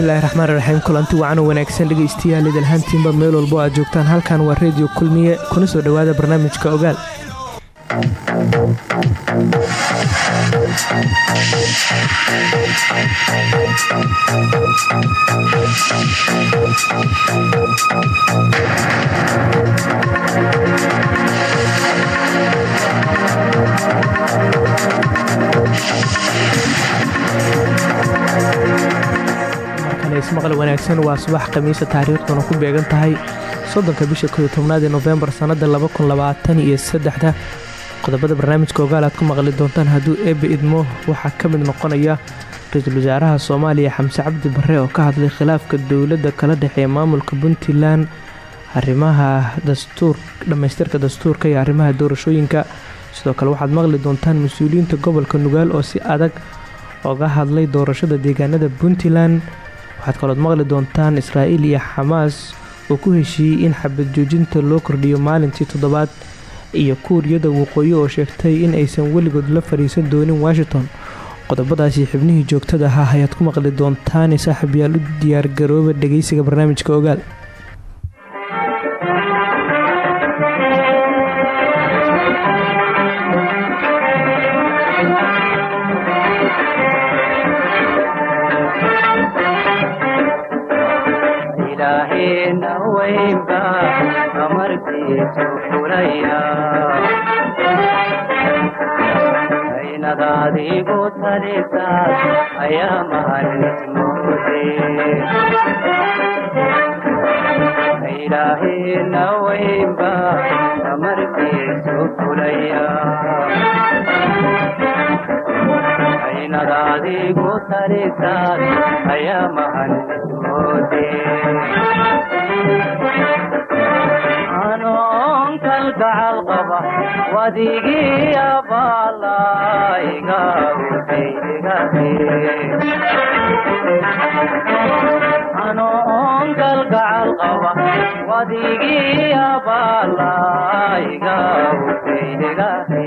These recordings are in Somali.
bismillahi raxmaan raxiim kulanti wacan wanaagsan dhegaystayaal idalhaantiinba meel walbo aad joogtaan. Halkan waa reediyo kulmiye. Kuna soo dhowaada barnaamijka ogaal ismaqal wanaagsan waa subax khamiisa taariikhduna ku beegan tahay soddonka bisha kooiyo tobnaad ee nofembar sannada iyo saddexda. Qodobada barnaamijka ogaal aad ku maqli doontaan hadduu eebbe idmo waxaa ka mid noqonaya ra'iisul wasaaraha soomaaliya xamse cabdi barre oo ka hadlay khilaafka dowladda kala dhexeeya maamulka puntland. Arrimaha dhammaystirka dastuurka iyo arrimaha doorashooyinka. Sidoo kale waxaad maqli doontaan mas'uuliyiinta gobolka nugaal oo si adag oga hadlay doorashada deegaanada puntland waxaad kalood maqli doontaan israa'iil iyo xamaas oo ku heshiiyey in xabad joojinta loo kordhiyo maalintii toddobaad iyo kuuriyada waqooyi oo sheegtay in aysan weligood la fadhiisan doonin washington. Qodobadaasi xibnihii joogtada ahaa ayaad ku maqli doontaan saaxiibyaal u diyaargarooba dhegeysiga barnaamijka ogaal aynadaadigu talisaad ayaa mahanismuude ilaahina weynba amarkiisu fulaya aynadaadigu talisaad ayaa mahanismuude anoon kalgacal qaba wadigii abaalayga anoon kalgacal qaba wadigii abaalayga utaygahe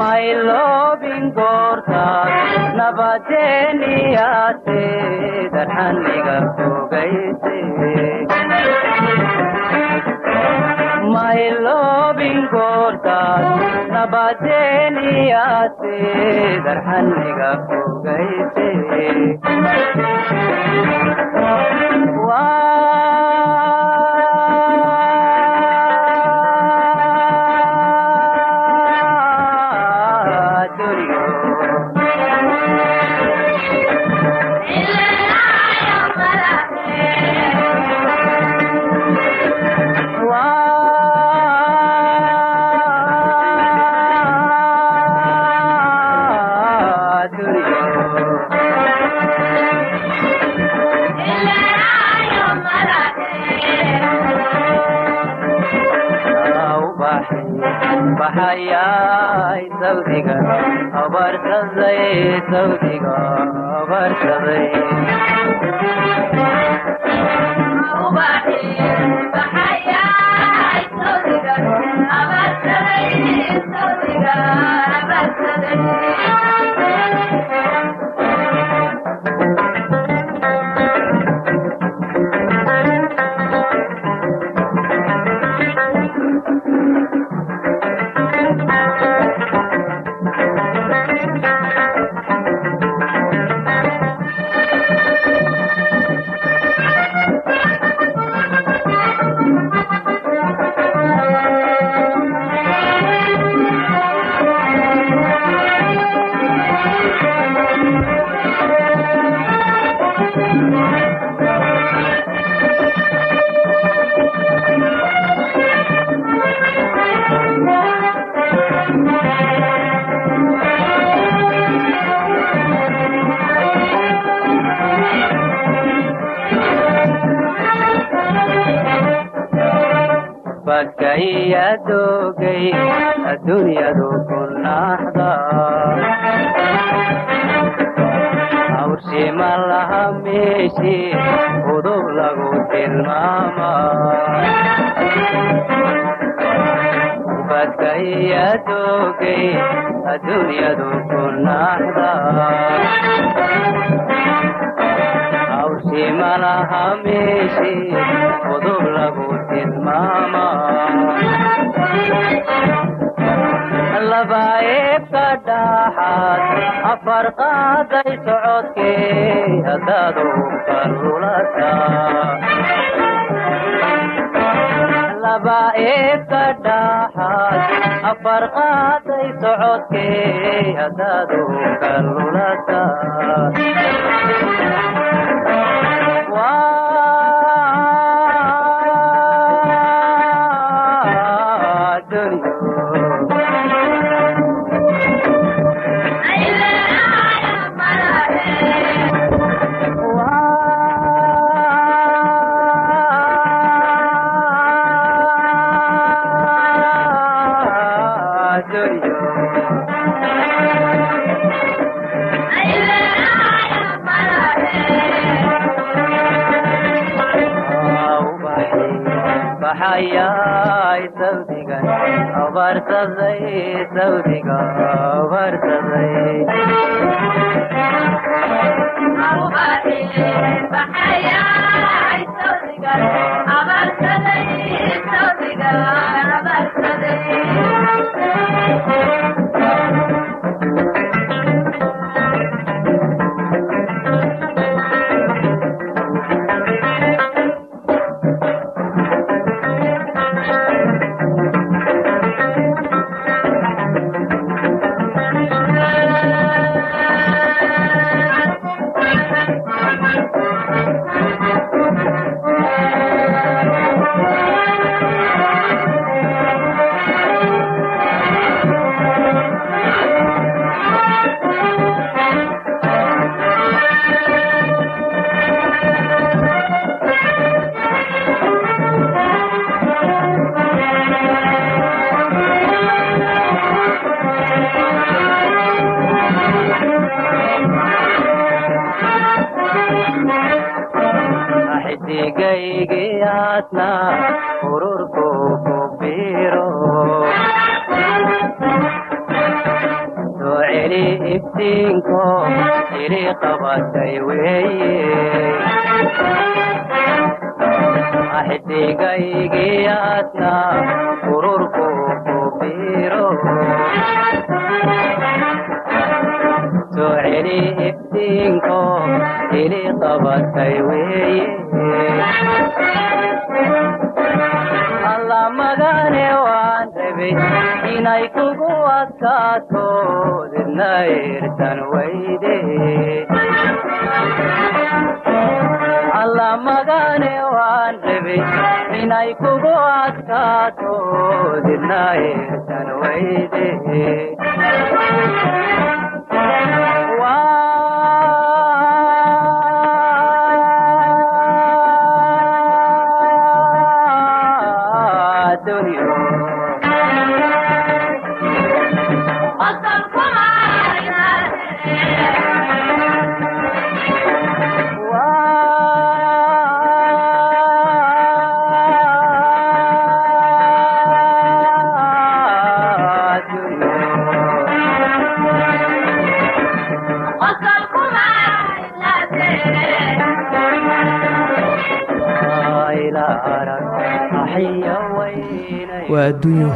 may loobin goortaas nabadeeniyaate darxaniga fogaysemay loobin goortaas nabadeeniyaate darxaniga fogayse baxayay sawdiga abarsaday sawdiga abarsaday bakayadogay laha meeshi udub lagu tilmaama bakayadogay adduunyadu ku naxda hawshima laha meeshi udub lagu tilmaama labaeebka dhaxaad afar qaaday socodkee haddaad uka lulata labaeebka dhaxaad afar qaaday socodkee haddaad uka abarsaday sawdiga abarsaday iftiinko ili qabatay weeye alla magane waan rabay inay kugu adkaato didna irtan weyde alla magane waan rabay inay kugu adkaato didna irtan weyde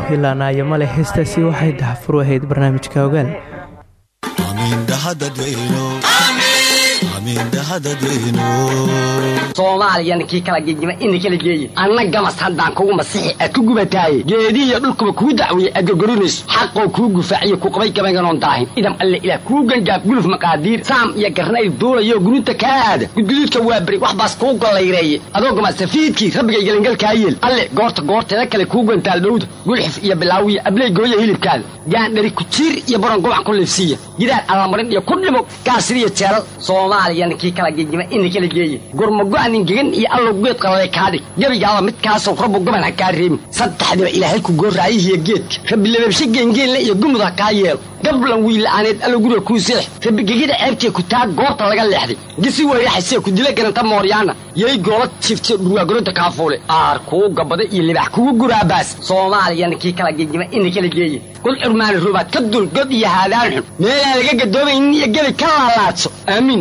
adduunyu hilaanaayo ma leh heestaasi waxay daxfur ahayd barnaamijka ogaal soomaaliyana kii kala gegima ina kala geeye anna haddaan kugu masixi aad ku gubataaye geedihiyo dhulkuba kuu dacweeye aad gorgorinayso xaqoo kuu gufaaciyo ku qabay gabaynganoon daahin idam alle ilaah kuu gangaaf guluf maqaadiir saam iyo garnayl duulayo guruuta kaa aada gudguduudka waa beri wax baas kuu gollayreeye adoo gama safiidkii rabbigay gelangalkaa yeel alle goorta goorteeda kale kuu gantaal dhowda gulxif iyo bilaawiya abley gooya hilibkaada gaandhari kujiir iyo baron gobac ku liifsiiya gidaar allamarin iyo ku dhimo gaasiriyo jeelal soomaaliyana kii kala gegima ina kala geeye gurmago-anin gegan iyo allow geed qalale kaadhig gebigaaba midkaasoo rabbu goban ha kaa reebin saddexdiba ilaahay ku gooraayihiyo geedka rabbi lababshe geengeenle iyo gumud ha kaa yeelo. Gablan wiila'aaneed allow guriga kuu seex. Rabbi gegida ceebtee ku taa goobta laga leexday. Gisi weyraxasee ku dila garanta mooryaana. Yay goola jifte dhurwaagoroda kaafuule aar kuu gabada iyo libax kugu guraabaas soomaaliyana kii kala gegima ina kala geeye god curmaani rubaad ka dul god iyo haadaan xun. Meelaan laga gadoomaynin iyo gebi ka laalaadso. Aamiin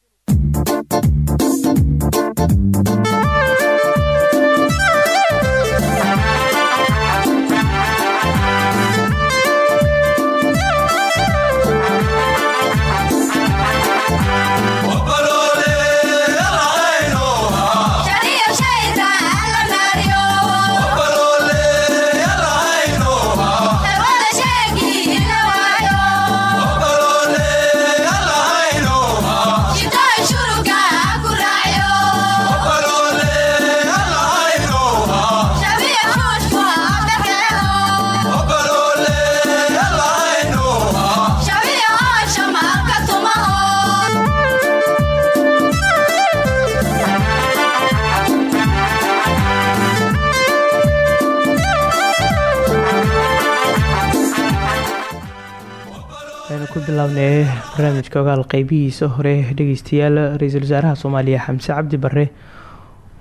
bilownay barnaamijka ogaal qeybihiisa hore dhegeystayaal ra'iisul wasaaraha soomaaliya xamse cabdi bare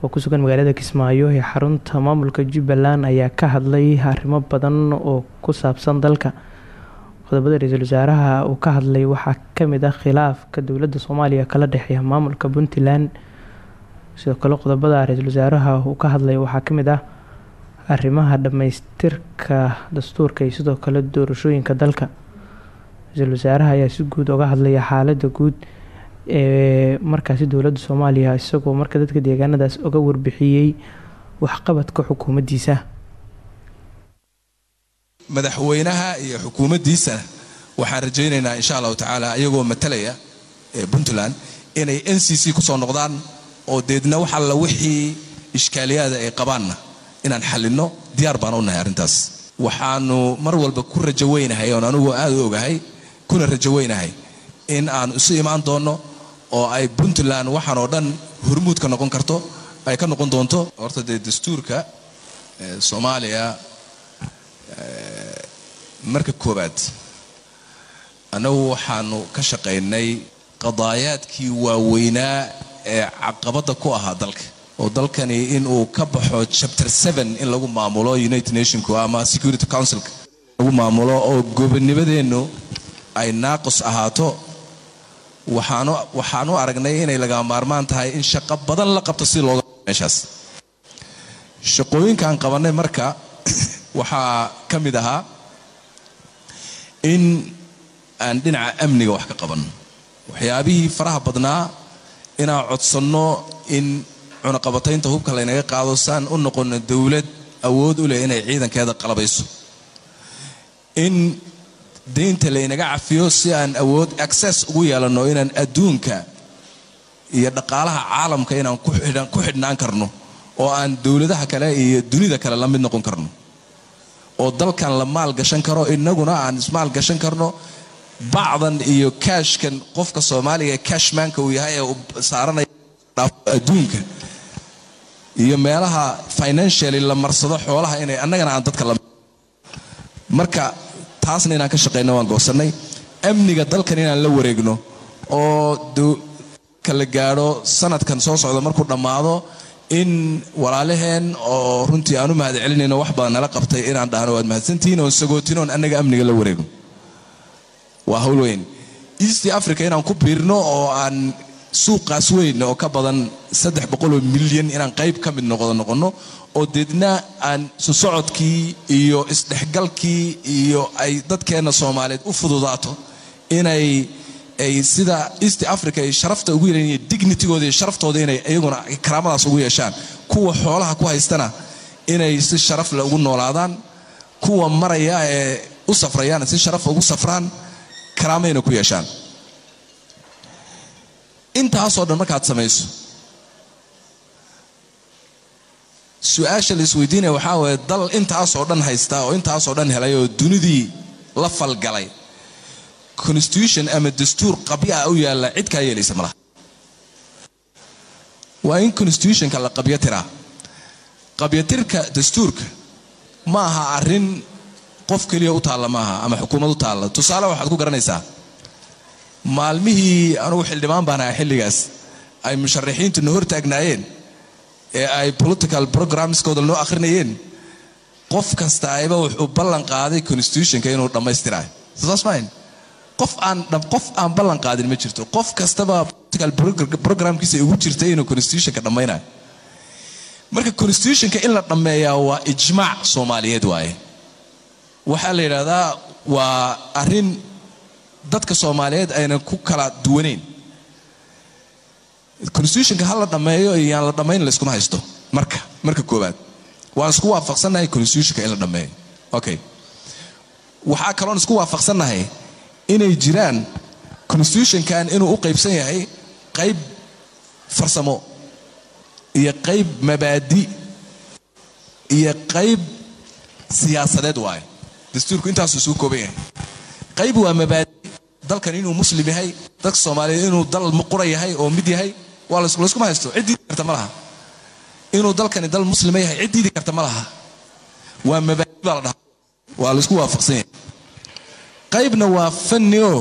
oo ku sugan magaalada kismaayo ee xarunta maamulka jubbaland ayaa ka hadlay arrimo badan oo ku saabsan dalka. Qodobada ra'iisul wasaaraha uu ka hadlay waxaa ka mid ah khilaafka dowladda soomaaliya kala dhexeeya maamulka puntland. Sidoo kale qodobada ra'iisul wasaaraha uu ka hadlay waxaa ka mid ah arrimaha dhammeystirka dastuurka iyo sidoo kale doorashooyinka dalka ra'iisul wasaaraha ayaa si guud oga hadlaya xaalada guud ee markaasi dowladda soomaaliya isagoo marka dadka deegaanadaas oga warbixiyey waxqabadka xukuumaddiisa. Madaxweynaha iyo xukuumaddiisa waxaan rajaynaynaa insha allahu tacaala iyagoo matalaya ee puntland inay n c c ku soo noqdaan oo deedna wax alla wixii ishkaaliyaada ay qabaanna inaan xallinno diyaar baan u nahay arrintaas. Waxaanu mar walba ku rajo weynahay oon anugu aad u ogahay kuna rajo weynahay. In aan isu imaan doonno oo ay puntland waxaan oo dhan hormuudka noqon karto ay ka noqon doonto. Horta dee dastuurka soomaaliya marka koowaad annagu waxaanu ka shaqaynay qadaayaadkii waaweynaa ee caqabadda ku ahaa dalka. Oo dalkani inuu ka baxo chapter in lagu maamulo united nationku ama security councilka. Lagu maamulo oo gobonnimadeennu ay naaqus ahaato waxaan u aragnay inay laga maarmaan tahay in shaqo badan la qabto si looga meeshaas. Shaqooyinkaan qabannay marka waxaa ka mid ahaa in aan dhinaca amniga wax ka qabanno waxyaabihii faraha badnaa inaan codsanno in cunaqabataynta hubka laynaga qaado saan u noqono dowlad awood u leh inay ciidankeeda qalabayso. In deynta laynaga cafiyo si aan awood access ugu yeelanno inaan adduunka iyo dhaqaalaha caalamka inaan ku xidhnaan karno oo aan dowladaha kale iyo dunida kale la mid noqon karno oo dalkan la maal gashan karo inaguna aan ismaal gashan karno bacdan iyo kaashkan qofka soomaaliga ee kashmanka uu yahay ee saaranaya adduunka iyo meelaha financially la marsado xoolaha inay annagana aan dadka la. Marka taasna inaan ka shaqayno waan goosannay. Amniga dalkan inaan la wareegno oo ka la gaadho sanadkan soo socda markuu dhammaado in walaalaheen oo runtii aan u mahad celinayno wax badan nala qabtay inaan dhahno waad mahadsantihiin oon sagootin oon annaga amniga la wareegno. Waa hawl weyn. East africa inaan ku biirno oo aan suuqaas weyn oo ka badan saddex boqoloo milyan inaan qayb ka mid noqdo noqonno oo deedna aan susocodkii iyo isdhexgalkii iyo ay dadkeenna soomaaliyeed u fududaato inay ay sida east africa ay sharafta ugu yeelan dignitygooda iyo sharaftooda inay iyaguna karaamadaas ugu yeeshaan. Kuwa xoolaha ku haystana inay si sharaf leh ugu noolaadaan kuwa maraya ee u safrayaana si sharaf ugu safraan karaamayna ku yeeshaan intaasoo dhan markaad samayso. Su'aasha la isweydiinaya waxaa waye dal intaasoo dhan haystaa oo intaasoo dhan helay oo dunidii la falgalay. Constitution ama dastuur qabya u yaalla cid kaa yeelaysa malaha waa in constitutionka la qabyo tiraa. Qabyatirka dastuurka ma aha arrin qof keliya u taalla maaha ama xukuumad u taalla. Tusaale waxaad ku garanaysaa maalmihii anugu xildhibaan baan ahaa xilligaas. Ay musharaxiintu na hortaagnaayeen. Ee ay political programskooda noo akhrinayeen. Qof kasta ayba wuxuu ballan qaaday constitutionka inuu dhammaystirayo. Saas maayn qof aan qof aan ballan qaadin ma jirto. Qof kastaba political programkiisa ugu jirtay inuu constitutionka dhammaynayo. Marka constitutionka in la dhammeeyaa waa ijmaac soomaaliyeed waaye. Waxaa la yidhaahdaa waa arrin dadka soomaaliyeed aynan ku kala duwanayn. Constitutionka ha la dhammeeyo iyo yaan la dhammayn layskuma haysto. Marka marka koowaad waan isku waafaqsannahay constitutionka in la dhammeeyo okay waxaa kaloon isku waafaqsannahay inay jiraan constitutionkan inuu u qaybsan yahay qayb farsamo iyo qayb mabaadi iyo qayb siyaasadeed waaye dastuurku intaasuu isugu kooban yahay. Qayb waa mabaadi dalkan inuu muslim yahay dadka soomaaliyeed inuu dal muqura yahay oo mid yahay waa layskuma haysto cid diidi karta ma laha. Inuu dalkani dal muslima yahay cid diidi karta ma laha. Waa mabaadi baa la dhahaa. Waa laysku waafaqsan yahay. Qaybna waa fanni oo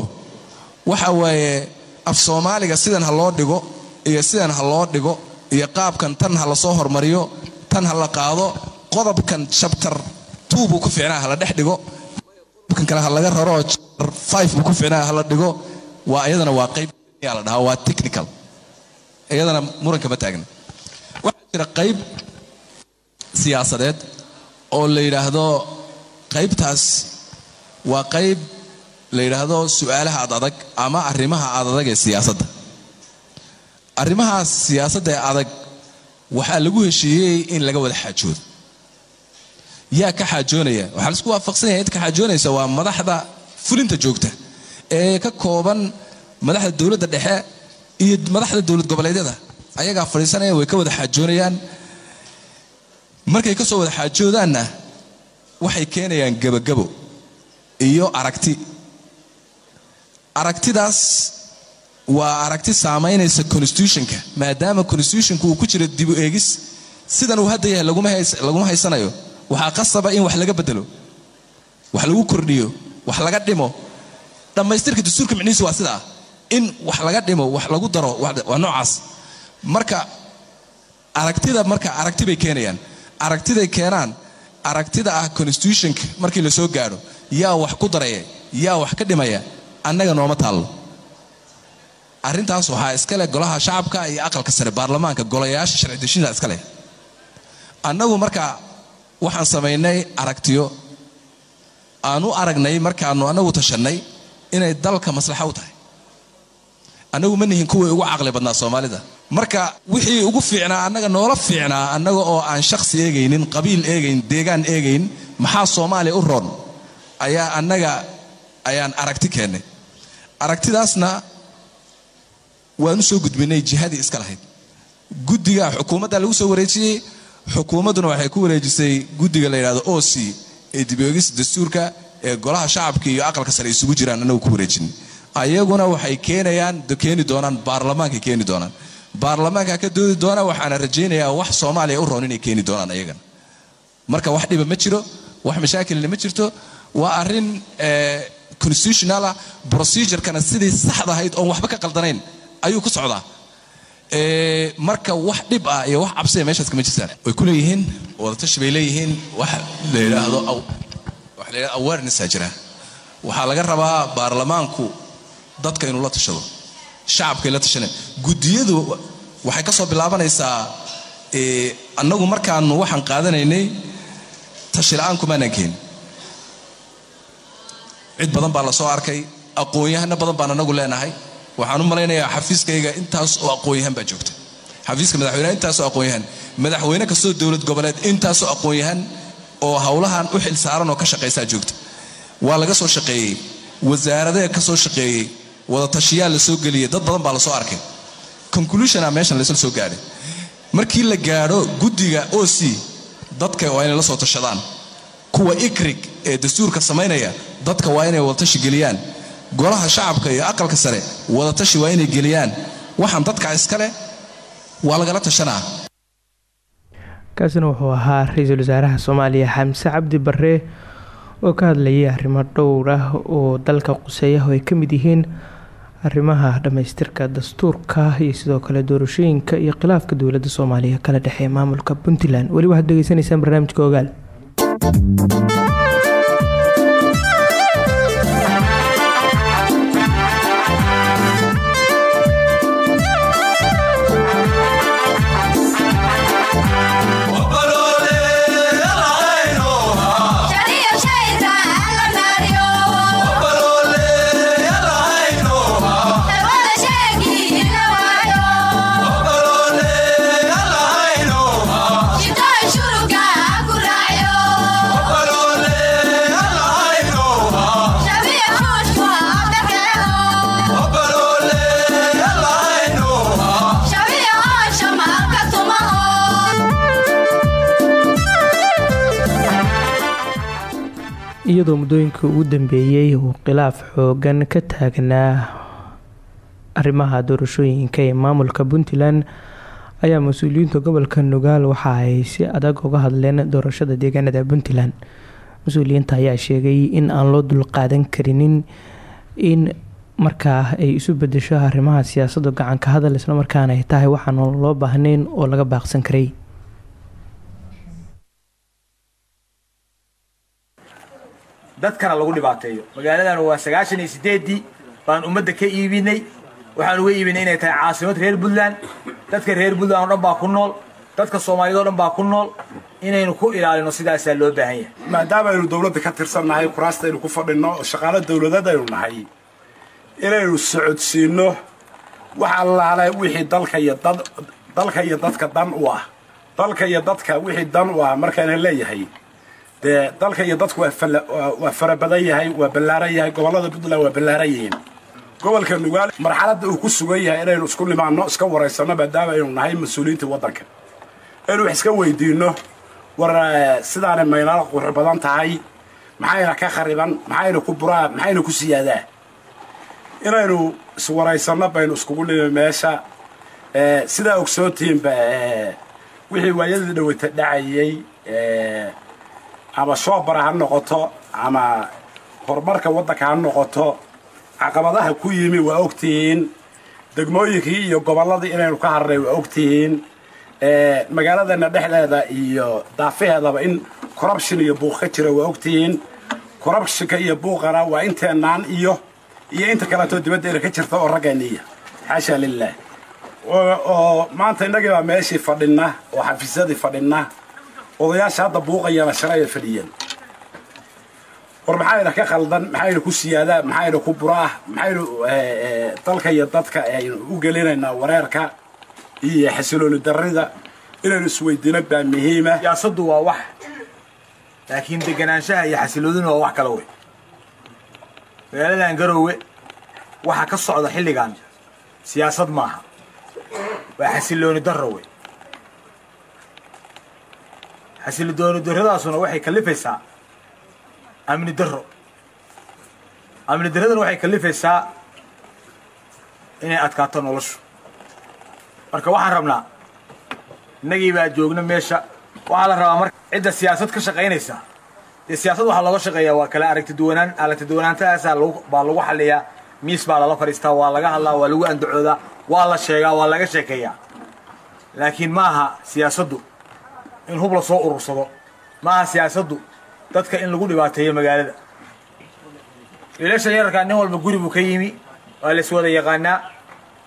waxa waaye af soomaaliga sidan ha loo dhigo iyo sidan ha loo dhigo iyo qaabkan tan ha la soo hormariyo tan ha la qaado qodobkan chapter two buu ku fiicnaa ha la dhex dhigo qodobkan kale ha laga raro. chapter five buu ku fiicnaa ha la dhigo. Waa iyadana waa qayb la dhahaa waa technical. Iyadana muranka ma taagna. Waxaa jira qayb siyaasadeed oo la yidhaahdo qaybtaas. Waa qayb la yidhaahdo su'aalaha ad adag ama arrimaha ad adag ee siyaasadda. Arrimahaas siyaasadda ee adag waxaa lagu heshiiyey in laga wada xaajoodo. Yaa ka xaajoonaya waxaa la isku waafaqsan yahay inta ka xaajoonaysa waa madaxda fulinta joogta ee ka kooban madaxda dowladda dhexe iyo madaxda dowlad goboleedyada. Ayagaa fadhiisanaya way ka wada xaajoonayaan. Markay ka soo wada xaajoodaanna waxay keenayaan gebagabo iyo aragti. Aragtidaas waa aragti saamaynaysa constitutionka maadaama constitutionka uu ku jiro dibu eegis. Sidan uu hadda yahay laguma haysanayo. Waxaa qasaba in wax laga bedelo wax lagu kordhiyo wax laga dhimo. Dhammaystirka dastuurka micnihiisu waa sidaa. In wax laga dhimo wax lagu daro waa noocaas. Marka aragtida marka aragti bay keenayaan. Aragtiday keenaan aragtida ah constitutionka markii la soo gaadho yaa wax ku daraya yaa wax ka dhimaya annaga nooma taallo arrintaas waxaa iskale golaha shacabka iyo aqalka sare baarlamaanka golayaasha sharci dejinta iskale annagu marka waxaan samaynay aragtiyo aan u aragnay markaanu annagu tashannay inay dalka maslaxa u tahay. Annagu ma nihin kuwii ugu caqli badnaa soomaalida. Marka wixii ugu fiicnaa annaga noola fiicnaa annaga oo aan shakhsi eegaynin qabiil eegayn deegaan eegayn maxaa soomaaliya u roon? Ayaa annaga ayaan aragti keennay aragtidaasna waan u soo gudbinay jihadii iska lahayd. Guddiga xukuumadda lagu soo wareejiyey xukuumadduna waxay ku wareejisay guddiga la yidhahdo o c ee dibogis dastuurka ee golaha shacabka iyo aqalka sare isugu jiraan annagu ku wareejin. Ayaguna waxay keenayaan keeni doonaan baarlamaankay keeni doonaan. Baarlamaanka ka doodi doona waxaana rajaynayaa wax soomaaliya u roon inay keeni doonaan ayagana marka wax dhiba ma jiro wax mashaakilna ma jirto. Waa arrin constitutionala procedurekana sidii saxda ahayd oon waxba ka qaldanayn ayuu ku socdaa marka wax dhib ah iyo wax cabsiya meeshaas kama jirtaan. Way ku leeyihiin wadatashi bay leeyihiin wax la yidhaahdo waxa la yidhahdo awarenessa jira. Waxaa laga rabaa baarlamaanku dadka inuu la tashado shacabkay la tashaneen guddiyadu waxay ka soo bilaabanaysaa annagu markaanu waxaan qaadanaynay tashila-aan kumaanaan keen cid badan baa la soo arkay aqoon-yahano badan baan anagu leenahay waxaan u malaynayaa xafiiskayga intaas oo aqoon-yahan baa joogta. Xafiiska madaxweyneha intaasoo aqoon-yahan. Madaxweyne kastoo dowlad goboleed intaasoo aqoon-yahan oo howlahan u xil saaran oo ka shaqaysaa joogta. Waa laga soo shaqeeyey. Wasaaradee ka soo shaqeeyey. Wadatashiyaal la soo geliyey. Dad badan baa la soo arkay. Conclusiona meeshan laysla soo gaadhay. Markii la gaadho guddiga o c dadka waa inay la soo tashadaan. Kuwa ikrig ee dastuurka samaynaya dadka waa inay wadatashi geliyaan golaha shacabka iyo aqalka sare wadatashi waa inay geliyaan. Waxaan dadka iskale waa lagala tashanaa. Kaasina wuxuu ahaa ra'iisul wasaaraha soomaaliya xamse cabdi bare oo ka hadlayay arrimo dhowr ah oo dalka quseeyaha oo ay ka mid yihiin arrimaha dhammaystirka dastuurka iyo sidoo kale doorashooyinka iyo khilaafka dowladda soomaaliya kala dhexeeya maamulka puntland. Weli waxaad degeysanaysaan barnaamijka ogaal iyadoo muddooyinka ugu dambeeyey uu khilaaf xoogan ka taagnaa arrimaha doorashooyinka ee maamulka puntland ayaa mas'uuliyiinta gobolka nugaal waxa ay si adag uga hadleen doorashada deegaanada puntland. Mas'uuliyiinta ayaa sheegay in aan loo dulqaadan karinin in markaa ay isu bedesho arrimaha siyaasadda gacanka hadal islamarkaana ay tahay waxaan loo baahnayn oo laga baaqsan karay dadkana lagu dhibaateeyo. Magaaladan waa sagaashan iyo sideedii baan ummadda ka iibinay. Waxaan uga iibinay inay tahay caasimad reer puntland. Dadka reer puntland oo dhan baa ku nool. Dadka soomaaliyad oo dhan baa ku nool. Inaynu ku ilaalino sidaasaa loo baahan yahay. Maadaama aynu dowladda ka tirsannahay kuraasta aynu ku fadhinno shaqaalo dowladeed aynu nahay inaynu socodsiinno wax allaale wixii dalka iyo dad dalka iyo dadka dan u ah. Dalka iyo dadka wixii dan u ah markaana leeyahay dee dalka iyo dadku waa fara badan yahay waa ballaaran yahay gobollada puntland waa ballaaran yihiin. Gobolka nugaal marxaladda uu ku sugan yahay inaynu isku nimaanno iska waraysanno maadaama aynu nahay mas'uuliyiinta waddanka. Inaynu wax iska weydiinno war sidaanay maynala qurux badan tahay. Maxayna ka khariban maxayna ku buraa maxayna ku siyaadaa. Inaynu iswaraysanno baynu iskugu nimi meesha. Sidaa ogsoontihiinba wixii waayadii dhawata dhacayay ama shoobara ha noqoto ama horumarka waddanka ha noqoto caqabadaha ku yimi waa ogtihiin. Degmooyinkii iyo gobolladii inaynu ka harnay waa ogtihiin. Magaaladana dhexdeeda iyo daafaheedaba in corruption iyo buuq ka jira waa ogtihiin. Corruptionka iyo buuqana waa inteennaan iyo iyo inta kaleetoo dibaddeena ka jirta oo raggeeniya xaasha lilah oo oo maanta innagii baa meeshii fadhinna oo xafiisyadii fadhinna odayaasha hadda buuqayana shalay ay fadhiyeen. War maxayna ka khaldan maxayna ku siyaadaa maxayna ku buraah maxaynu dalka iyo dadka aynu u gelinaynaa wareerka iyo xasilooni darrida. Inaynu isweydiino baa muhiima. Siyaasaddu waa wax. Laakiin deganaanshaha iyo xasiloodina waa wax kala wey. Magaaladan garoowe waxaa ka socda xilligan. Siyaasad maaha. Waa xasilooni darro wey xasilooni darradaasuna waxay kallifaysaa amni darro. Amni darradana waxay kallifaysaa inay adkaato noloshu. Marka waxaan rabnaa innagii baa joogna meesha. Waxaa la rabaa marka cidda siyaasad ka shaqaynaysa. Dee siyaasad waxaa looga shaqeeyaa waa kale aragti duwanaan aragti duwanaantahaasaa lagu baa lagu xalliyaa miis baa lala fadhiistaa waa laga hadlaa waa lagu andacoodaa waa la sheegaa waa laga sheekeeyaa. Laakiin ma aha siyaasaddu in hub la soo urursado. Ma aha siyaasaddu dadka in lagu dhibaateeyo magaalada. Wiilasha yararkaa nin walba guri buu ka yimi waa la iswada yaqaanaa.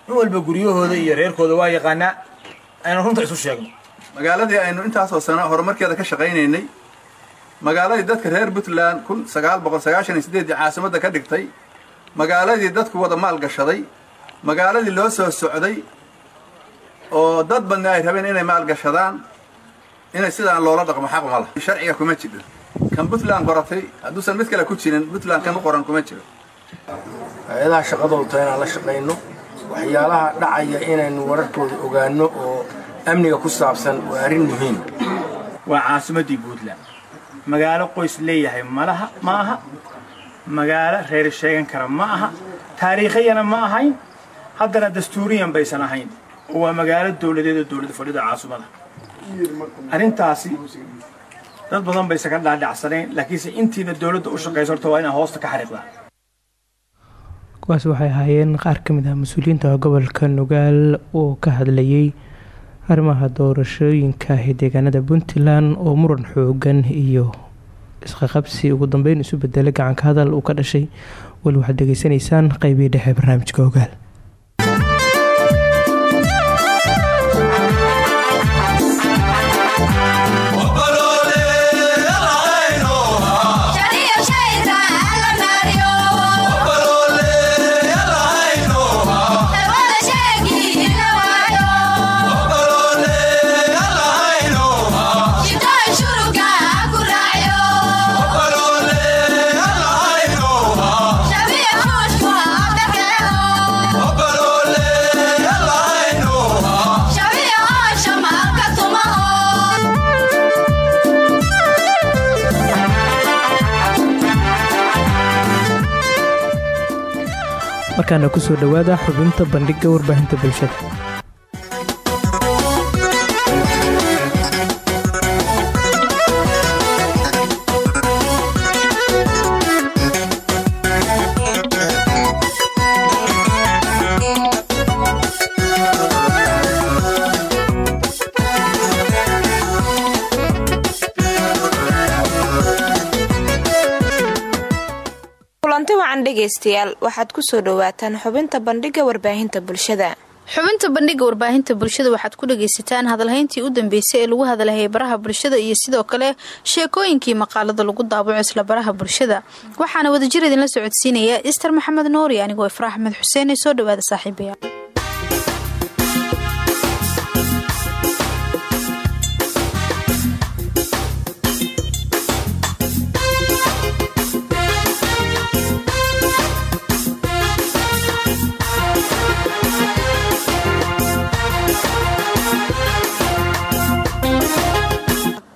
Nin walba guryahooda iyo reerkooda waa yaqaanaa. Aynu runta isu sheegno. Magaaladii aynu intaasoo sano horumarkeeda ka shaqaynaynay magaaladii dadka reer puntland kun sagaal boqol sagaashan iyo sideeddii caasimadda ka dhigtay magaaladii dadku wada maal gashaday magaaladii loo soo socday oo dad badna ay rabeen inay maal gashadaan inay sidaan loola dhaqmo xaq mala sharciga kuma jiro. Kan puntland qoratay hadduusan mid kale ku jirin puntland kan u qoran kuma jiro. Hay'adaha shaqadooda inaan la shaqayno waxyaalaha dhacaya inaynu wararkooda ogaano oo amniga ku saabsan waa arrin muhiim. Waa caasimaddii puntland. Magaalo qoys leeyahay malaha ma aha. Magaalo reer sheegan kara ma aha. Taariikhiyana ma ahayn. Haddana dastuuriyan baysan ahayn. Oo waa magaalo dowladeed oo dowladda fadhida caasimada arrintaasi dad badan baysan ka dhaadhacsanayn laakiinse intiina dowladda u shaqayso horta waa inaa hoosta ka xariiqdaa kuwaas waxay ahaayeen qaar ka mid ah mas'uuliyiinta gobolka nugaal oo ka hadlayay arrimaha doorashooyinka ee deegaanada puntland oo muran xoogan iyo isqaqabsi ugu dambeyn isu bedelay gacanka hadal uu ka dhashay. Wali waxaad degeysanaysaan qeybihii dhexe barnaamijka ogaal markaana ku soo dhowaada xubinta bandhigga warbaahinta bulshada dhegaystayaal waxaad ku soo dhowaataan xubinta bandhigga warbaahinta bulshada. Xubinta bandhigga warbaahinta bulshada waxaad ku dhagaysataan hadalhayntii u dambeysay ee lagu hadalhayay baraha bulshada iyo sidoo kale sheekooyinkii maqaalada lagu daabaco isla baraha bulshada. Waxaana wadajir idinla socodsiinaya ister maxamed nuuri anigoo ifraa axmed xuseen ee soo dhawaada saaxiibaya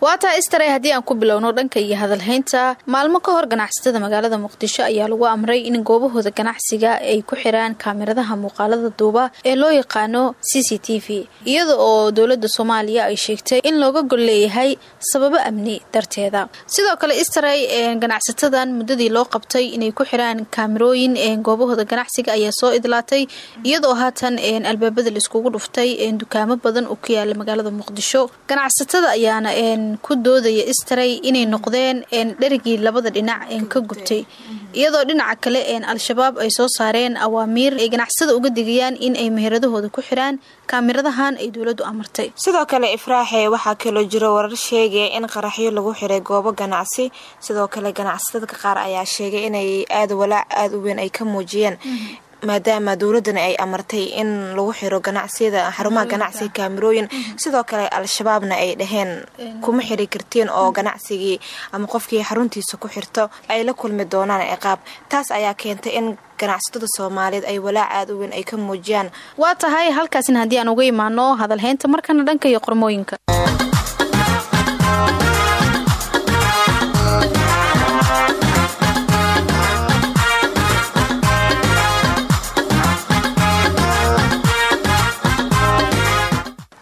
waataa istaray haddii aan ku bilowno dhanka iyo hadalhaynta maalmo ka hor ganacsatada magaalada muqdisho ayaa lagu amray in goobahooda ganacsiga ay ku xiraan kaamiradaha muuqaalada duuba ee loo yaqaano c c t v iyada oo dowladda soomaaliya ay sheegtay in looga gol leeyahay sababo amni darteeda. Sidoo kale istaray ganacsatadan muddadii loo qabtay inay ku xiraan kaamirooyin goobahooda ganacsiga ayaa soo idlaatay iyadoo haatan albaabada laiskugu dhuftay dukaamo badan oo ku yaalla magaalada muqdisho. Ganacsatada ayaana ku doodaya istaray inay noqdeen dherigii labada dhinac ka gubtay. Iyadoo dhinaca kale al-shabaab ay soo saareen awaamiir ay ganacsada uga digayaan in ay meheradahooda ku xiraan kaamiradahan ay dowladdu amartay. Sidoo kale ifraaxe waxaa kaloo jiro warar sheegaya in qaraxyo lagu xiray goobo ganacsi. Sidoo kale ganacsadadka qaar ayaa sheegay inay aada walaac aada u weyn ay ka muujiyeen maadaama dowladani ay amartay in lagu xiro ganacsiyada xarumaha ganacsiga kaamirooyin. Sidoo kale al-shabaabna ay dhaheen kuma xiri kartiin oo ganacsigii ama qofkii xaruntiisa ku xirto ay la kulmi doonaan ciqaab. Taas ayaa keentay in ganacsatada soomaaliyeed ay walaac aada u weyn ay ka muujiyaan. Waa tahay halkaasina haddii aan uga imaano hadalhaynta markana dhanka iyo qormooyinka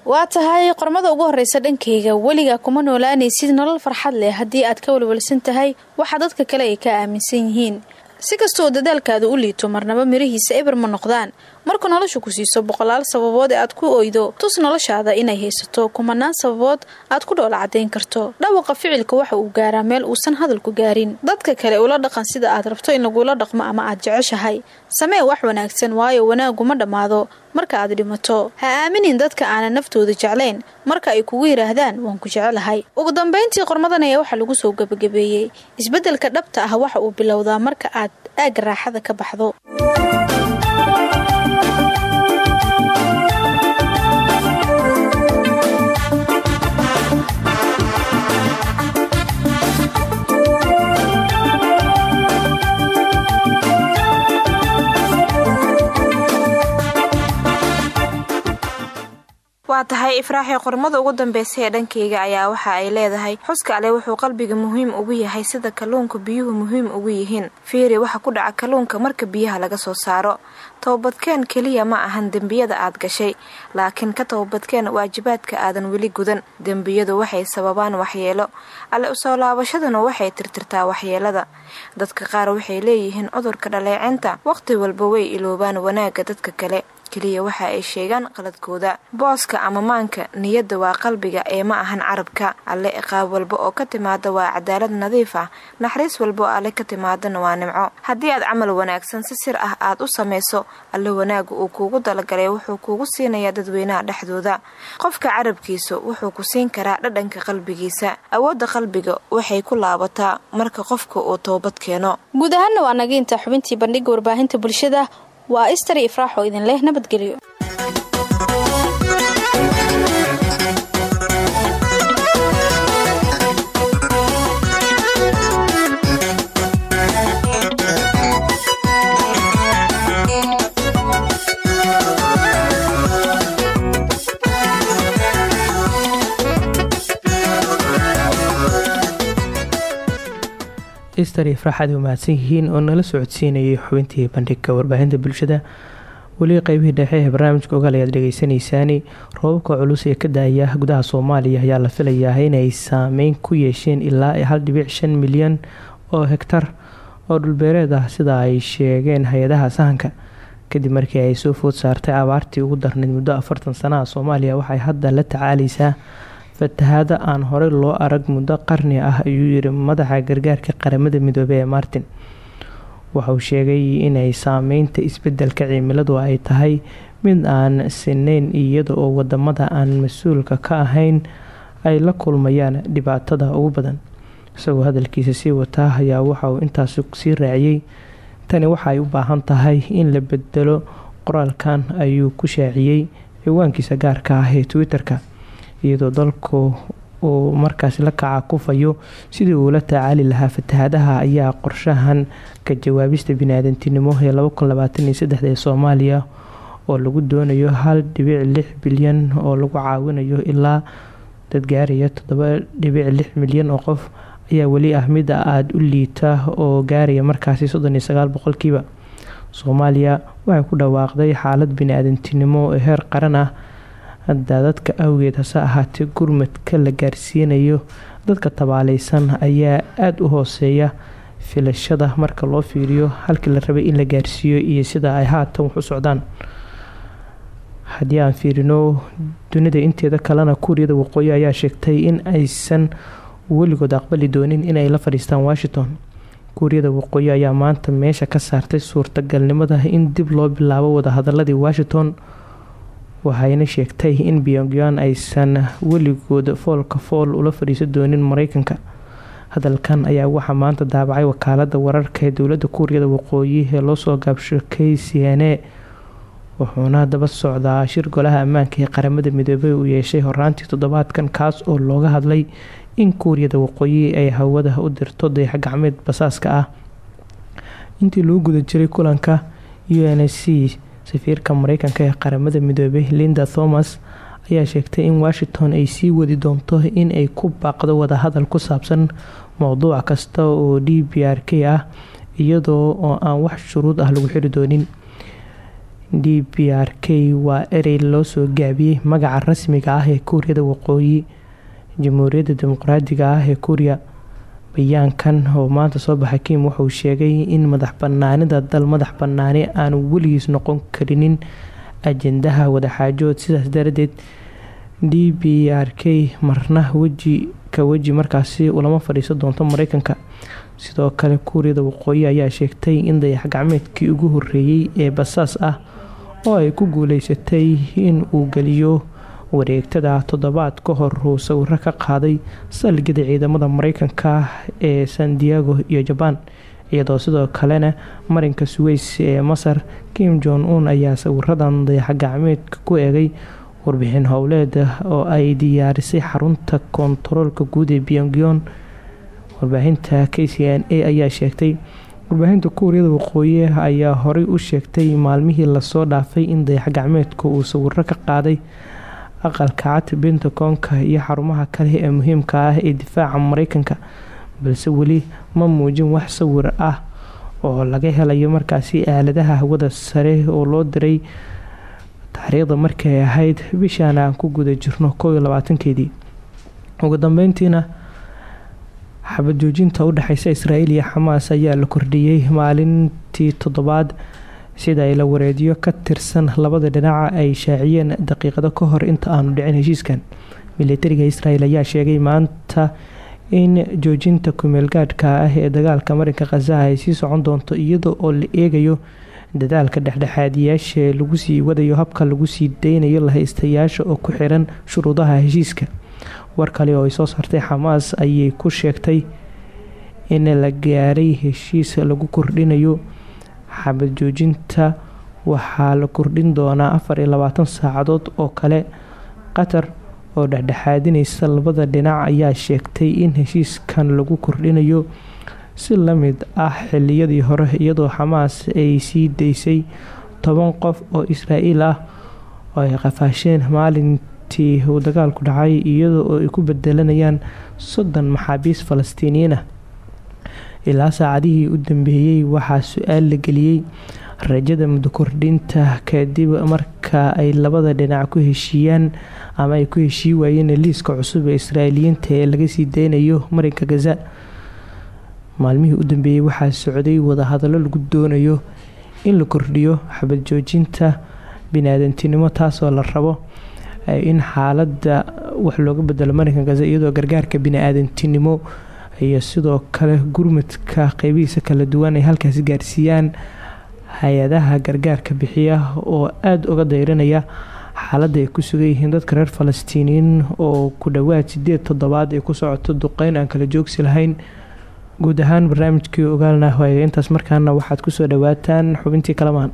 waa tahay qormada ugu horeysa dhankayga weliga kuma noolaanaysid nolol farxad leh. Haddii aad ka walwalsan tahay waxa dadka kale ay ka aaminsan yihiin. Si kastooo dadaalkaadu u liito marnaba mirihiisa eber ma noqdaan marka nolosha ku siiso boqolaal sababood ee aad ku oydo tus noloshaada inay haysato kumanaan sababood aad ku dhoola caddayn karto. Dhawaqa ficilka waxa uu gaaraa meel uusan hadalku gaarin. Dadka kale ula dhaqan sida aad rabto in lagula dhaqmo ama aad jeceshahay. Samee wax wanaagsan waayo wanaagu ma dhammaado. Marka aad dhimato ha aaminin dadka aanan naftooda jeclayn. Marka ay kugu yidhaahdaan waan ku jecelahay ugu dambayntii qormadan ayaa waxaa lagu soo gebagabeeyey. Isbeddelka dhabta ah waxa uu bilowdaa marka aad aagga raaxada ka baxdo waa tahay ifraaxii qormada ugu dambeysay ee dhankayga ayaa waxa ay leedahay. Xuska ale wuxuu qalbiga muhiim ugu yahay sida kalluunka biyuhu muhiim ugu yihiin. Fiiri waxa ku dhaca kalluunka marka biyaha laga soo saaro. Tobabadkeen keliya ma ahan dembiyada aad gashay laakiin ka tobabadkeen waajibaadka aadan weli gudan. Dembiyadu waxay sababaan waxyeelo. Alle u soo laabashaduna waxay tirtirtaa waxyeelada. Dadka qaar waxay leeyihiin cudurka dhaleecinta waqti walba way iloobaan wanaagga dadka kale keliya waxa ay sheegaan qaladkooda. Booska ama maanka niyadda waa qalbiga ee ma ahan carabka. Alle iqaab walba oo ka timaada waa cadaalad nadiif ah. Naxariis walba oo alle ka timaadana waa nimco. Haddii aad camal wanaagsan si sir ah aad u samayso alle wanaaga uu kuugu dalagalay wuxuu kuugu siinayaa dadweynaha dhexdooda. Qofka carabkiisa wuxuu ku siin karaa dhadhanka qalbigiisa. Awoodda qalbiga waxay ku laabataa marka qofka uu toobad keeno. Guud waa nagiinta xubintii bandhiga warbaahinta bulshada waa istari ifraax oo idin leh nabadgelyo ister ifraax aad umahadsan yihiin oo nala socodsiinayay xubintii bandhigga warbaahinta bulshada. Weli qeybihii dhexe ee barnaamijka ogaal ayaad dhegeysanaysaani roobabka culus ee ka daaya gudaha soomaaliya ayaa la filayaa inay saameyn ku yeesheen ilaa hal dhibic shan milyan oo hegtar oo dhulbeereed ah sida ay sheegeen hay'adaha sahanka. Kadib markii ay soo food saartay abaartii ugu darneyd muddo afartan sanaha soomaaliya waxay hadda la tacaaleysaa fatahaada aan horey loo arag muddo qarni ah ayuu yiri madaxa gargaarka qaramada midoobey ee martin. Waxauu sheegay inay saameynta isbeddelka cimiladu ay tahay mid aan sineyn iyada oo waddamada aan mas'uulka ka ahayn ay la kulmayaan dhibaatada ugu badan. Isagoo hadalkiisa sii wataa ayaa waxauu intaas sii raaciyey tani waxaay u baahan tahay in la bedelo qoraalkan ayuu ku shaaciyey ciwaankiisa gaarka ah ee twitter-ka iyadoo dalku uu markaasi la kaca kufayo sidii uu la tacaali lahaa fatahaadaha ayaa qorshahan ka jawaabista biniaadantinimo ee ee soomaaliya oo lagu doonayo hal dhibic lix bilyan oo lagu caawinayo ilaa dadgaaraya toddoba dhibic lix milyan oo qof ayaa weli ah mid aada u liita oo gaaraya markaasi soddon iyo boqolkiiba. Soomaaliya waxay ku dhawaaqday xaalad bini-aadantinimo ee heer qaran ah daadadka awgeed hase ahaatee gurmadka la gaarsiinayo dadka tabaaleysan ayaa aada u hooseeya filashada marka loo fiiriyo halkii la rabay in la gaarsiiyo iyo sida ay haatan wax u socdaan. Haddii aan fiirino dunida inteeda kalena kuuriyada waqooyi ayaa sheegtay in aysan weligood aqbali doonin inay la fadhiistaan washington. Kuuriyada waqooyi ayaa maanta meesha ka saartay suurtagalnimada in dib loo bilaabo wadahadaladii washington waxayna sheegtay in pyongyang aysan weligood foolka fool ula fadhiisan doonin mareykanka. Hadalkan ayaa waxaa maanta daabacay wakaalada wararka ee dowladda kuuriyada waqooyi ee loosoo gaabshakay c n a wuxuuna daba socdaa shir golaha ammaanka ee qaramada midoobay uu yeeshay horaantii toddobaadkan kaas oo looga hadlay in kuuriyada waqooyi ay hawada u dirto dayax gacmeed basaaska ah. Intii lagu guda jiray kulanka u n c safiirka mareykanka ee qaramada midoobay linda thomas ayaa sheegtay in washington ay sii wadi doonto in ay ku baaqdo wadahadal ku saabsan mowduuc kasta oo d b r k ah iyadoo oo aan wax shuruud ah lagu xiri doonin. D b r k waa erey loo soo gaabiyey magaca rasmiga ah ee kuuriyada waqooyi jamhuuriyadda dimuqraadiga ah ee kuuriya bayaankan oo maanta soo baxay kim wuxuu sheegay in madax banaanida dal madax banaani aanu weligiis noqon karinin ajendaha wadaxaajood sidaas daradeed d b r k marna weji ka weji markaasi ulama fadhiisan doonto mareykanka sidoo kale kuuriyada waqooyi ayaa sheegtay in dayax gacmeedkii ugu horeeyey ee basaas ah oo ay ku guuleysatay in uu geliyo wareegtada toddobaad ka hor uu sawiro ka qaaday salgida ciidamada mareykanka ee san diego iyo jabaan iyadoo sidoo kalena marinka suweys ee masar kim jon un ayaa sawiradan dayax gacmeedka ku eegay warbixin howleed oo ay diyaarisay xarunta kontaroolka guud ee pyongyon warbaahinta k c n ayaa sheegtay warbaahinta kuuriyada waqooyi ayaa horey u sheegtay maalmihii la soo dhaafay in dayax gacmeedka uu sawiro ka qaaday aqalka cad pentagonka iyo xarumaha kale ee muhiimka ah ee difaaca mareykanka balse weli ma muujin wax sawir ah oo laga helayo markaasi aaladaha hawada sare oo loo diray taariikhda markay ahayd bishaan aan ku guda jirno kow iyo labaatankeedii ugu dambeyntiina xabad joojinta udhexeysa israa'iil iyo xamaas ayaa la kordhiyey maalintii toddobaad sida la wareediyo ka tirsan labada dhinaca ay shaaciyeen daqiiqado ka hor inta aanu dhicin heshiiskan. Militariga israel ayaa sheegay maanta in joojinta kumeelgaadhka ah ee dagaalka marinka khazaha ay sii socon doonto iyada oo la eegayo dadaalka dhexdhexaadiyaasha lagu sii wadayo habka lagu sii deynayo lahaystayaasha oo ku xiran shuruudaha heshiiska. War kale oo ay soo saartay xamaas ayay ku sheegtay in la gaaray heshiis lagu kordhinayo xabad joojinta waxaa la kordhin doonaa afar iyo labaatan saacadood oo kale. Qatar oo dhexdhexaadineysa labada dhinac ayaa sheegtay in heshiiskan lagu kordhinayo si la mid ah xiliyadii hore iyadoo xamaas ay sii daysay toban qof oo israa'iil ah oo ay qafaasheen maalintii uu dagaalku dhacay iyada oo ay ku bedelanayaan soddon maxaabiis falastiiniyiin ah ilaa saacadihii u dambeeyey waxaa su'aal la geliyey rajada muddo kordhinta kadib marka ay labada dhinac ku heshiiyaan ama ay ku heshii waayeen liiska cusub ee israa'iiliyiinta ee laga sii deynayo marinka gaza. Maalmihii u dambeeyey waxaa socday wadahadallo lagu doonayo in la kordhiyo xabad joojinta bini-aadantinimo taasoo la rabo in xaaladda wax looga bedelo marinka gaza iyadoo gargaarka bini-aadantinimo iyo sidoo kale gurmudka qeybihiisa kala duwan ay halkaasi gaarsiiyaan hay'adaha gargaarka bixiya oo aada uga dayranaya xaaladda ay ku sugan yihiin dadka reer falastiiniyiin oo ku dhowaad sideed toddobaad ay ku socoto duqeyn aan kala joogsi lahayn. Guud ahaan barnaamijkii ogaalna waaye intaas markaana waxaad ku soo dhawaataan xubintii kalamaan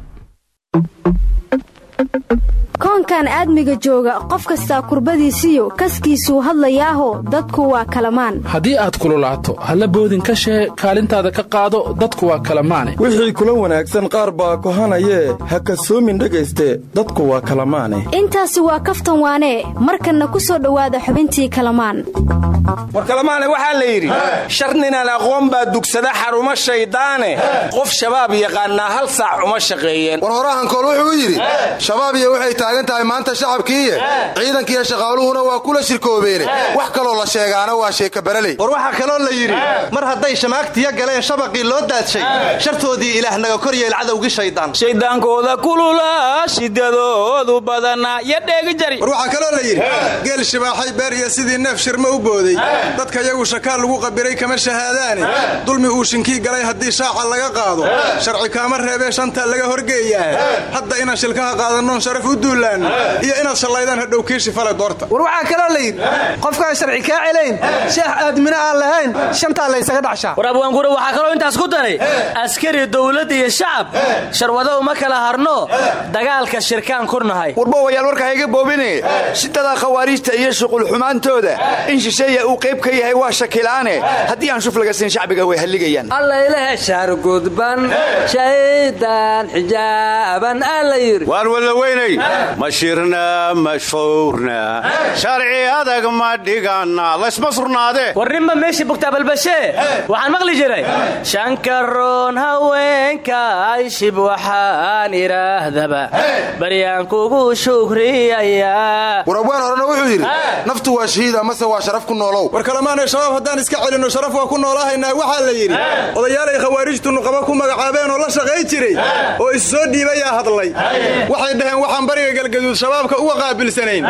koonkan aadmiga jooga qof kastaa kurbadiisiyo kaskiisuu hadlayaaho dadku waa kalamaan. Haddii aad kululaato halla boodin ka shee kaalintaada ka qaado dadku waa kalamaane wixii kula wanaagsan qaar baa kohanayee ha kasoomin dhegayste dadku waa kalamaane. Intaasi waa kaftan waanee markanna ku soo dhowaada xubintii kalamaan. War kalamaane waxaa la yidhi shar ninaan aqoon baa dugsada xaruma shayddaane qof shabaab yaqaannaa hal saac uma shaqeeyeen. War horahan kool wuxuu yidhi iyo taagan tahay maanta shacabkiiye ciidankiiyo shaqaaluhuna waa kula shirkoobeene. Wax kaloo la sheegaana waa sheeka baraley war waxaa kaloo la yidhi mar hadday shamaagtiya galeen shabaqii loo daadshay shartoodii ilaah naga kor yeel cadowgii shaydaan. Shaydaankooda kulula shidadoodu badana yo dheegi jari. War waxaa kaloo la yidhi geel shibaaxay beer iyo sidii neef shirma u booday dadka yagu shakaal lagu qabiray kama shahaadaane dulmi uu shinkii galay haddii shaaca laga qaado. Sharci kaama reebee shanta laga horgeeyaa. Hadda inaan shilkaha qaadannoon sharaf u duullaanno iyo inaad shallaydaan hadhow kiishi fale doorta. War waxaa kaloo la yidhi qofkaan sharci kaa celayn sheekh aadmine aan lahayn shantaa laysaga dhacshaa war abwaangure waxaa kaloo intaas ku daray askari dowlad iyo shacab sharwado uma kala harno dagaalka shirkaan kurnahay warbowayaal warka hayga boobine shidada khawaariijta iyo shuqulxumaantooda in shisheeya uu qayb ka yahay waa shakilaane haddii aan shuf laga siin shacbiga way halligayaan. Allaylehe shaargudban shaydan xijaaban alla yidhi. Waan walla weynay ma shirna ma sharci adag ma dhiganna laysma surnaadee warninba meeshii bugtaa balbashee waxaan maqli jiray. Shankaroon haweenka ayshib waxaan idhaahdaba baryaan kugu shukriyayaa warabwaan horena wuxuu yidhi naftu waa shahiid amase waa sharaf ku noolow. War kalemaanay shabaab haddaan iska celinno sharaf waa ku noolaahaynaa waxaa la yidhi. Odayaalay khawaarijtu nuqaba ku magacaabeen oo la shaqay jiray oo is soo dhiibayaa hadlay. Waxay dhaheen waxaan bariga galgaduud shabaabka uga qaabilsanayn.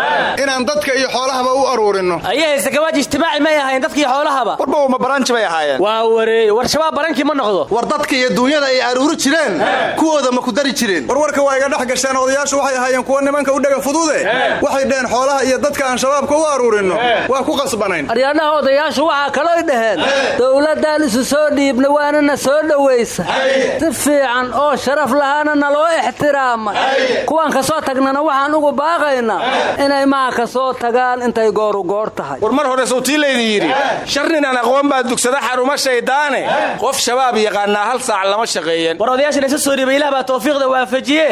Inaan dadka iyo xoolahaba u aruurinno ayahayse gabaaj ijtimaaci may ahayn dadkii xoolahaba. Warba ma baranji bay ahaayeen. Waa wareey war shabaab barankii ma noqdo. War dadka iyo duunyada ay aruuri jireen kuwooda ma ku dari jireen. War warka waa iga dhex gasheen odayaashu waxay ahaayeen kuwa nimanka u dhega fudude waxay dhaheen xoolaha iyo dadka aan shabaabka u aruurinno waa ku qasbanayn. Aryaadhaha odayaashu waxaa kalooy dhaheen dowladdaan isu soo dhiibna waanana soo dhowaysa si fiican oo sharaf lahaana naloo ixtiraamay. Kuwaan ka soo tagnana waxaan ugu baaqaynaa inay maha ka soo tagaan intay gooru goor tahay. War mar hore sawtii laydin yidhi shar ninaan aqoon baa dugsada xaruma shaydaane qof shabaab yaqaanaa hal saac lama shaqeeyeen. War odayaashan isa soo dhiibay ilaah baa tawfiiqda waafajiye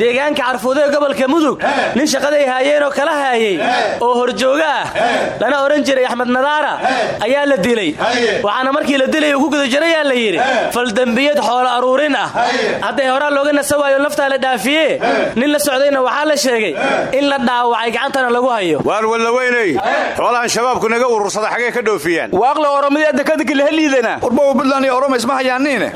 deegaanka carfuude ee gobolka mudug nin shaqaday haayeen oo kala haayey oo horjooga ah lana odhan jiray axmed nadaara ayaa la dilay. Waxaana markii la dilay uu ku guda jirayaa la yidhi faldembiyad xoolo aruurin ah. Hadday horaa looga nasa waayo laftaa la dhaafiye nin la socdayna waxaa la sheegay? In la dhaawacay gacantana lagu hayo. Waan walla weynay xoolahan shabaabku naga urursada xaggee ka dhoofiyaan. Waaqle oromada dekadka laheliidana warbow buntland iyo oromo isma hayaaniine.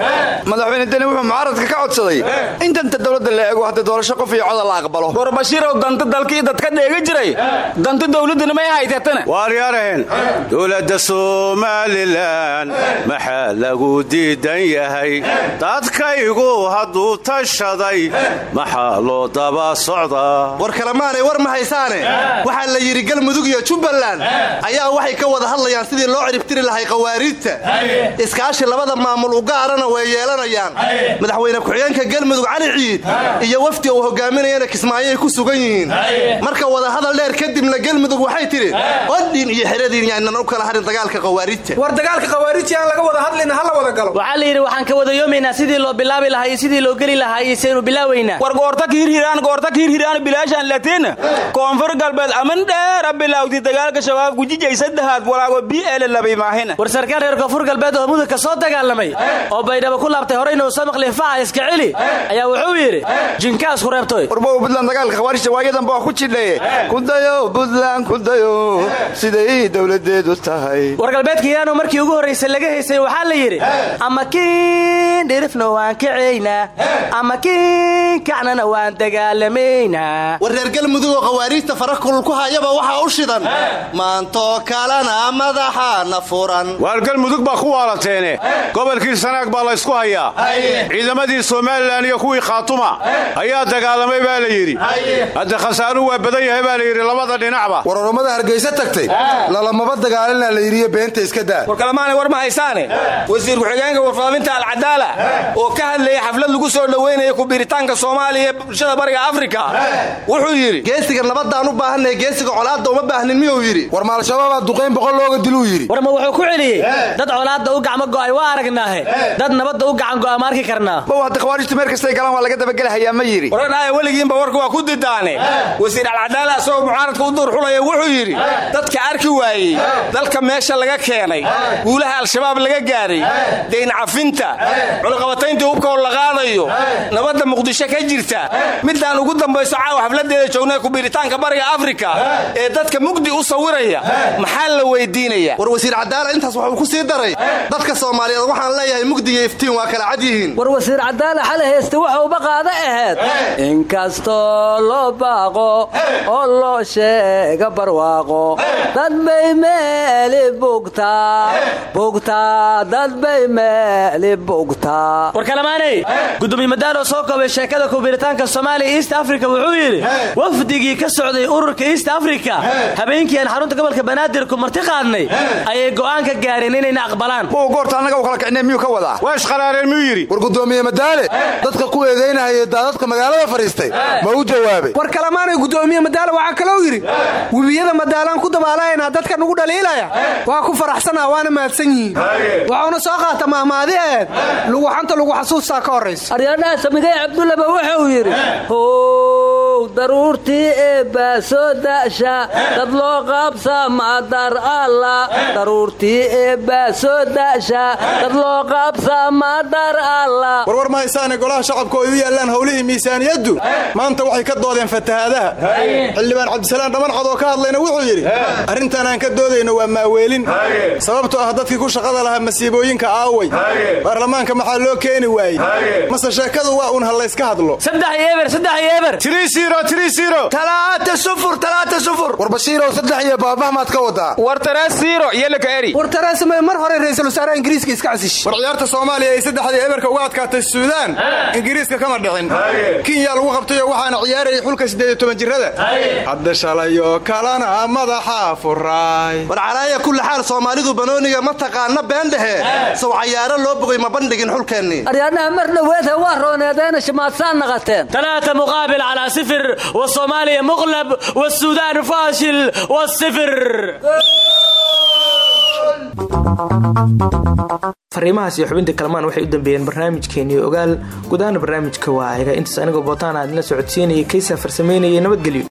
Madaxweyne deni wuxuu mucaaradka ka codsaday. In danta dowladda la eego hadda doorasho qof iyo coda la aqbalo. Gorbashiirow danta dalkii dadka dheega jiray. Danta dowladduna may haytatana waaryaaraheen dowladda somalilan maxaa lagu diidan yahay? Dadkaygu hadduu tashaday maxaa loo daba socdaa war kalemaanay war ma haysaane? Waxaa la yidhi galmudug iyo jubbaland ayaa waxay ka wada hadlayaan sidii loo ciribtiri lahay khawaariijta. Iskaashi labada maamul u gaarana way yeelanayaan. Madaxweyne ku-xigeenka galmudug cali ciid iyo wafdi uu hogaaminayana kismaayoay ku sugan yihiin. Marka wada hadal dheer kadibna galmudug waxay tidhi qodhiin iyo xeradiin yaanan u kala harin dagaalka khawaarijta war dagaalka khawaarijta aan laga wada hadlayna ha la wada galo. Waxaa la yidhi waxaan ka wada yoomaynaa sidii loo bilaabi lahaa iyo sidii loo geli lahaa iyo saynu war goorta kiirhiraan goorta kiirhiraan bilaashaan latina koonfur galbeed aman dheera bilawdi dagaalka shabaab gujijay saddexaad walaago bi'eele labay maahina war sarkaal reer koonfur galbeed oo mudug ka soo dagaalamay oo baydhabo ku laabtay horeyna uu soo maqlay faca iska celi ayaa wuxuu yidhi jinkaas ku reebtoy warbow buntland dagaalka khawaarijta waayadan baa ku jidhaye kudayo buntland kudayo siday dowladeedu tahay. War galbeedkiyaanu markii ugu horraysay laga haysay waxaa la yidhi ama kiin dhirifna waan kacaynaa ama kiin kacnana waan dagaalamaynaa war reer galmudug oo khawaariijta farakulul ku hayaba waxaa u shidan. Maantoo kalena madaxaana furan. Waar galmudug baa ku waalateene. Gobolkii sanaag baa laysku hayaa. Ciidamadii somalilan iyo kuwii khaatuma. Ayaa dagaalamay baa la yidhi. Hadda khasaaruhu waa badan yahay baa la yidhi labada dhinacba. War oromada hargaysa tagtay lalamaba dagaalina la yidhiyo beenta iska daa. War kalemaanay war ma haysaane. Wasiir ku-xigeenka warfaafinta alcadaala oo ka hadlayay xaflad lagu soo dhoweynaya kubiritaanka soomaaliya ee bulshada bariga afrika wuxuu yidhi geesiga nabadaan u baahanay geesiga colaadda uma baahnin miyuu yidhi? War maalshabaabaa duqayn boqol looga diluu yidhi. War ma wuxuu ku celiyey dad colaadda u gacmo go'ay waa aragnaahe. Dad nabadda u gacan go'a ma arki karnaa. Bow hadda khawaarijtu meel kastay galaan waa laga dabagelahayaa ma yidhi. Waradhaaya weligiinba warka waa ku didaane. Wasiir alcadaala asagoo mucaaradka u duurxulaya wuxuu yidhi dadka arki waayey dalka meesha laga keenay guulaha al-shabaab laga gaaray dayn cafinta cunaqabatayntii hubka oo la qaadayo nabadda muqdisho ka jirta midaan ugu caawa xafladeeda joognay kubiritaanka bariga afrika ee dadka mugdi u sawiraya. Maxaa la weydiinaya war wasiir cadaala intaas wuxuu ku sii daray. Dadka soomaaliyeed waxaan leeyahay mugdi iyo iftiin waa kala cad yihiin. War wasiir cadaala xale heeste waxauba qaada ahayd inkastoo loo baaqo oo loo sheega barwaaqo. Dad bay meeli bugtaa bugtaa dad bay meeli bugtaa war kalamaanay? Gudoomiye madaalo soo koobay sheekada kubiritaanka soomaaliya east africa wuxuu yidhi wafdigii ka socday ururka east africa. Habeenkii aan xarunta gobolka banaadir ku marti qaadnay ayay go'aan ka gaareen inayna aqbalaan. Goorta annaga u kala kicnay miyuu ka wadaa? Waa ishqaraareen miyuu yidhi? War gudoomiye madaale. Dadka ku eedaynahaya daadadka magaalada fadhiistay. Ma u jawaabay. War kalamaanay gudoomiye madaale waxaa kalou yidhi webiyada madaalaan ku dabaalahaynaa dadka nugu dhaliilaya. Waa ku faraxsanaa waana mahadsan yihiin. Waxauna soo qaata mahmaadi eed luguxanta lagu xasuustaa ka horraysa aryadhaha samigay cabdullaba wuxuu yidhi how daruurtii eebbaa soo da'sha dad loo qaabsa madar alla daruurtii eebbaa soo da'sha dad loo qaabsa madar alla warwar ma haysaane golaha shacabka oo u yaallaan howlihii miisaaniyaddu? Maanta waxay ka doodeen fatahaadaha. Xildhibaan cabdisalaan dhamancad oo ka hadlayna wuxuu yidhi arrintan aan ka doodayno waa maaweelin sababtoo ah dadkii ku shaqada lahaa masiibooyinka aaway. Baarlamaanka maxaa loo keeni waayey? Mase sheekadu waa un hallayska hadlo war bashiirow saddex iyo baabah maad ka wadaa war taraasiiro iyo lakaeri war taraasime mar hore ra'iisul wasaaraha ingiriiska iska casish. War ciyaarta soomaaliya ay saddexdii eberka uga adkaatay suudaan ingiriiska kama dhicin. Kenya lagu qabtayoo waxaana ciyaarayay xulka siddeed iyo toban jirrada. Hadda shalayoo kalena madaxa furaay. War calaaya kulli xaal soomaalidu banooniga ma taqaana beendhehe sow cayaaro loo bogay ma bandhigin xulkeennii aryadhaha mar dhoweedha waa rooneedeena shimaadsaan naqateen sifir wa soomaaliya muqlab wa suudaan faashil wa sifir fariimahaas iyo xubinta kalamaan waxay u dambeeyeen barnaamijkeennii ogaal gudahaana barnaamijka waa ayga intaas anigoo bootaan aad inla socodsiinayay kaysaa farsamaynayay nabadgelyo